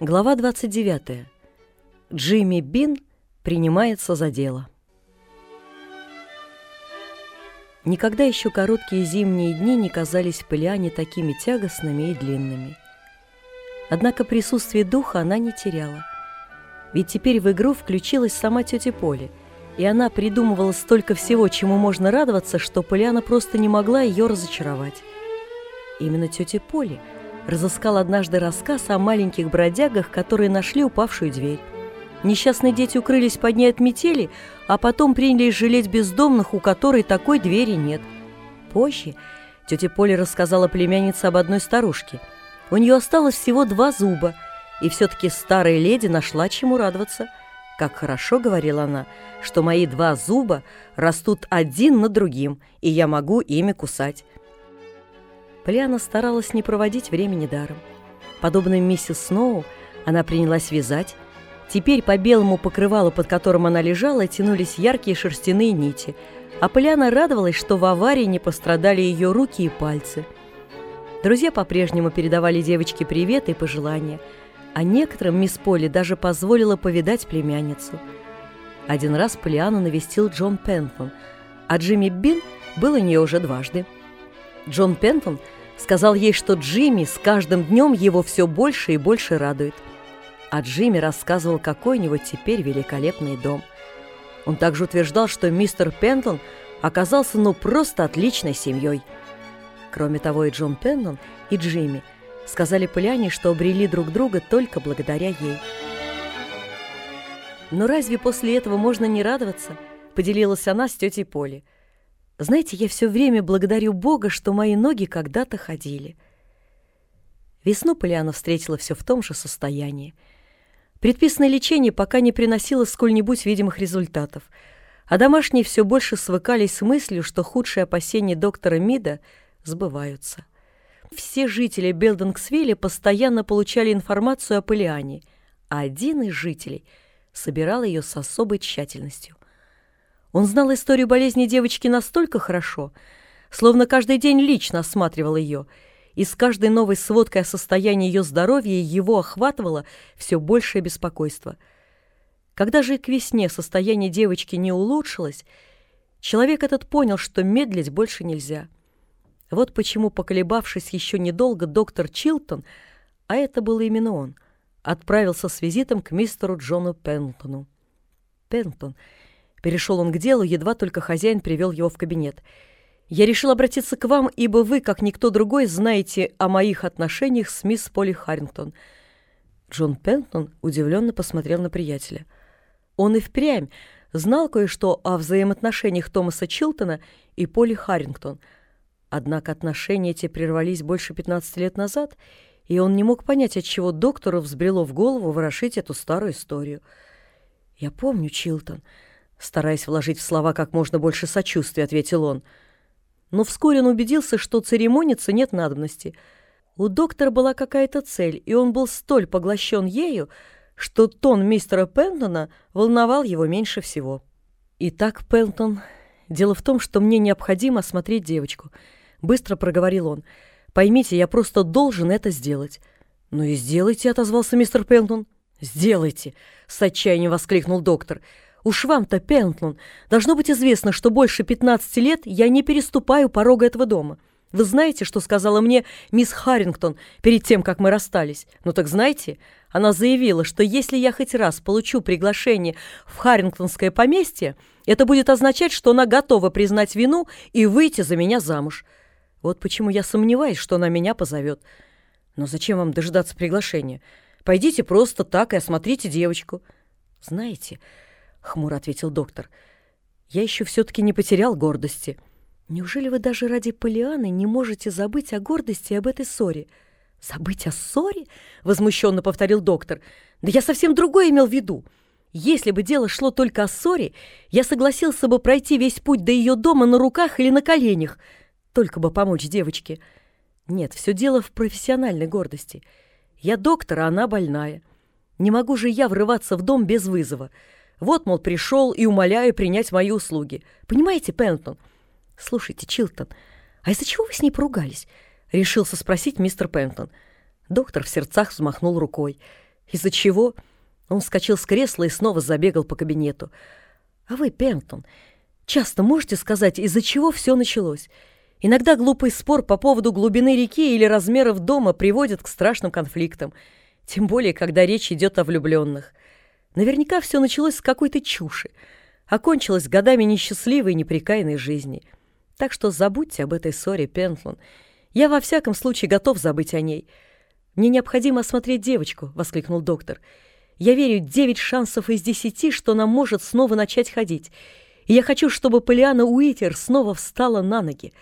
Глава 29. Джимми Бин принимается за дело. Никогда еще короткие зимние дни не казались Полиане такими тягостными и длинными. Однако присутствие духа она не теряла. Ведь теперь в игру включилась сама тетя Поли, и она придумывала столько всего, чему можно радоваться, что Полиана просто не могла ее разочаровать. Именно тетя Поли – разыскал однажды рассказ о маленьких бродягах, которые нашли упавшую дверь. Несчастные дети укрылись под ней от метели, а потом принялись жалеть бездомных, у которой такой двери нет. Позже тетя Поля рассказала племяннице об одной старушке. У нее осталось всего два зуба, и все-таки старая леди нашла чему радоваться. «Как хорошо, — говорила она, — что мои два зуба растут один над другим, и я могу ими кусать». Полиана старалась не проводить времени даром. Подобно миссис Сноу, она принялась вязать. Теперь по белому покрывалу, под которым она лежала, тянулись яркие шерстяные нити, а Полиана радовалась, что в аварии не пострадали ее руки и пальцы. Друзья по-прежнему передавали девочке приветы и пожелания, а некоторым мисс Поли даже позволила повидать племянницу. Один раз Полиану навестил Джон Пентон, а Джимми Бин был у нее уже дважды. Джон Пентон – Сказал ей, что Джимми с каждым днем его все больше и больше радует. А Джимми рассказывал, какой у него теперь великолепный дом. Он также утверждал, что мистер Пентон оказался ну просто отличной семьей. Кроме того, и Джон Пентон, и Джимми сказали Поляне, что обрели друг друга только благодаря ей. «Но разве после этого можно не радоваться?» – поделилась она с тетей Полей. Знаете, я все время благодарю Бога, что мои ноги когда-то ходили. Весну Полиана встретила все в том же состоянии. Предписанное лечение пока не приносило сколь-нибудь видимых результатов, а домашние все больше свыкались с мыслью, что худшие опасения доктора Мида сбываются. Все жители Белдингсвилля постоянно получали информацию о Полиане, а один из жителей собирал ее с особой тщательностью. Он знал историю болезни девочки настолько хорошо, словно каждый день лично осматривал ее, и с каждой новой сводкой о состоянии ее здоровья его охватывало все большее беспокойство. Когда же к весне состояние девочки не улучшилось, человек этот понял, что медлить больше нельзя. Вот почему, поколебавшись еще недолго, доктор Чилтон, а это был именно он, отправился с визитом к мистеру Джону Пентону. Пентон — Перешел он к делу, едва только хозяин привел его в кабинет. «Я решил обратиться к вам, ибо вы, как никто другой, знаете о моих отношениях с мисс Полли Харрингтон». Джон Пентон удивленно посмотрел на приятеля. Он и впрямь знал кое-что о взаимоотношениях Томаса Чилтона и Полли Харрингтон. Однако отношения эти прервались больше 15 лет назад, и он не мог понять, отчего доктору взбрело в голову ворошить эту старую историю. «Я помню, Чилтон», Стараясь вложить в слова как можно больше сочувствия, ответил он. Но вскоре он убедился, что церемониться нет надобности. У доктора была какая-то цель, и он был столь поглощен ею, что тон мистера Пентона волновал его меньше всего. «Итак, Пентон, дело в том, что мне необходимо осмотреть девочку», — быстро проговорил он. «Поймите, я просто должен это сделать». «Ну и сделайте», — отозвался мистер Пентон. «Сделайте!» — с отчаянием воскликнул доктор. Уж вам-то, Пентлон, должно быть известно, что больше 15 лет я не переступаю порога этого дома. Вы знаете, что сказала мне мисс Харрингтон перед тем, как мы расстались? Ну так знаете, она заявила, что если я хоть раз получу приглашение в Харрингтонское поместье, это будет означать, что она готова признать вину и выйти за меня замуж. Вот почему я сомневаюсь, что она меня позовет. Но зачем вам дожидаться приглашения? Пойдите просто так и осмотрите девочку. Знаете, хмуро ответил доктор. Я еще все-таки не потерял гордости. Неужели вы даже ради Полианы не можете забыть о гордости и об этой ссоре? Забыть о ссоре? Возмущенно повторил доктор. Да я совсем другое имел в виду. Если бы дело шло только о ссоре, я согласился бы пройти весь путь до ее дома на руках или на коленях, только бы помочь девочке. Нет, все дело в профессиональной гордости. Я доктор, а она больная. Не могу же я врываться в дом без вызова. Вот, мол, пришел и умоляю принять мои услуги. Понимаете, Пентон? Слушайте, Чилтон, а из-за чего вы с ней поругались? Решился спросить мистер Пентон. Доктор в сердцах взмахнул рукой. Из-за чего? Он вскочил с кресла и снова забегал по кабинету. А вы, Пентон, часто можете сказать, из-за чего все началось? Иногда глупый спор по поводу глубины реки или размеров дома приводит к страшным конфликтам, тем более, когда речь идет о влюбленных. Наверняка все началось с какой-то чуши, окончилось годами несчастливой и неприкаянной жизни. Так что забудьте об этой ссоре, Пентлон. Я во всяком случае готов забыть о ней. Мне необходимо осмотреть девочку, — воскликнул доктор. Я верю, девять шансов из десяти, что она может снова начать ходить. И я хочу, чтобы Полиана Уитер снова встала на ноги.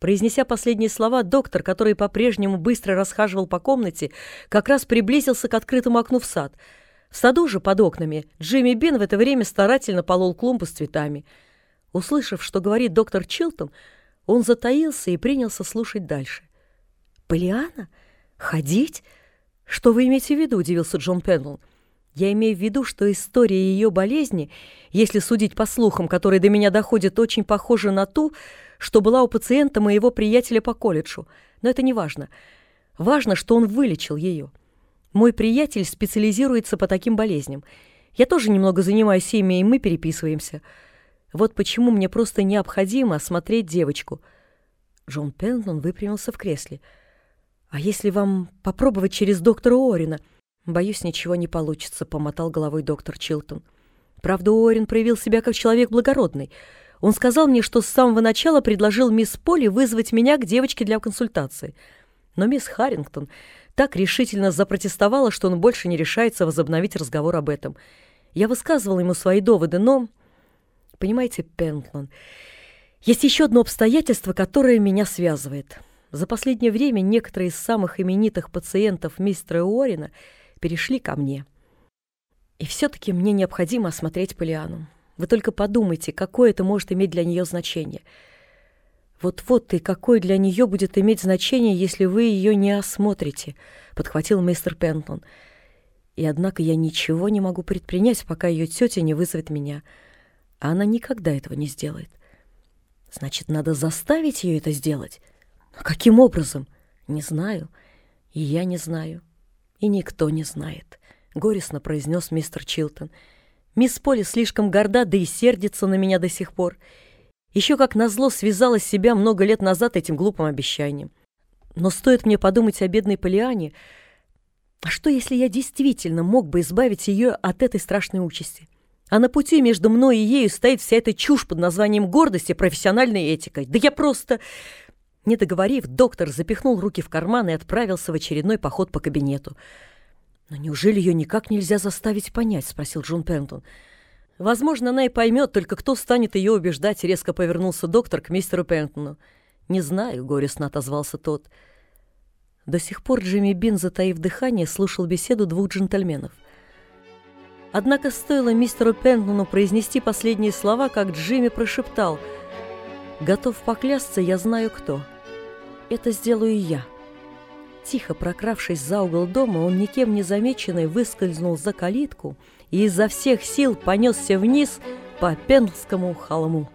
Произнеся последние слова, доктор, который по-прежнему быстро расхаживал по комнате, как раз приблизился к открытому окну в сад. В саду же под окнами Джимми Бин в это время старательно полол клумбу с цветами. Услышав, что говорит доктор Чилтон, он затаился и принялся слушать дальше. «Полиана? Ходить? Что вы имеете в виду?» – удивился Джон Пендлон. Я имею в виду, что история ее болезни, если судить по слухам, которые до меня доходят, очень похожа на ту, что была у пациента моего приятеля по колледжу. Но это не важно. Важно, что он вылечил ее. Мой приятель специализируется по таким болезням. Я тоже немного занимаюсь ими, и мы переписываемся. Вот почему мне просто необходимо осмотреть девочку. Джон Пентон выпрямился в кресле. «А если вам попробовать через доктора Орина?» «Боюсь, ничего не получится», — помотал головой доктор Чилтон. «Правда, Уоррен проявил себя как человек благородный. Он сказал мне, что с самого начала предложил мисс Полли вызвать меня к девочке для консультации. Но мисс Харрингтон так решительно запротестовала, что он больше не решается возобновить разговор об этом. Я высказывал ему свои доводы, но... Понимаете, Пентлон, есть еще одно обстоятельство, которое меня связывает. За последнее время некоторые из самых именитых пациентов мистера Уоррена — перешли ко мне. И все-таки мне необходимо осмотреть Полиану. Вы только подумайте, какое это может иметь для нее значение. Вот-вот и какое для нее будет иметь значение, если вы ее не осмотрите, подхватил мистер Пентон. И однако я ничего не могу предпринять, пока ее тетя не вызовет меня. А она никогда этого не сделает. Значит, надо заставить ее это сделать. Но каким образом? Не знаю. И я не знаю и никто не знает», — горестно произнес мистер Чилтон. «Мисс Полли слишком горда, да и сердится на меня до сих пор. Еще как назло связала себя много лет назад этим глупым обещанием. Но стоит мне подумать о бедной Полиане, а что, если я действительно мог бы избавить ее от этой страшной участи? А на пути между мной и ею стоит вся эта чушь под названием гордость и профессиональной этикой. Да я просто... Не договорив, доктор запихнул руки в карман и отправился в очередной поход по кабинету. «Но неужели ее никак нельзя заставить понять?» — спросил Джон Пентон. «Возможно, она и поймет, только кто станет ее убеждать?» — резко повернулся доктор к мистеру Пентону. «Не знаю», — горестно отозвался тот. До сих пор Джимми Бин, затаив дыхание, слушал беседу двух джентльменов. Однако стоило мистеру Пентону произнести последние слова, как Джимми прошептал «Готов поклясться, я знаю кто» это сделаю я». Тихо прокравшись за угол дома, он никем не замеченный выскользнул за калитку и изо всех сил понесся вниз по Пенлскому холму.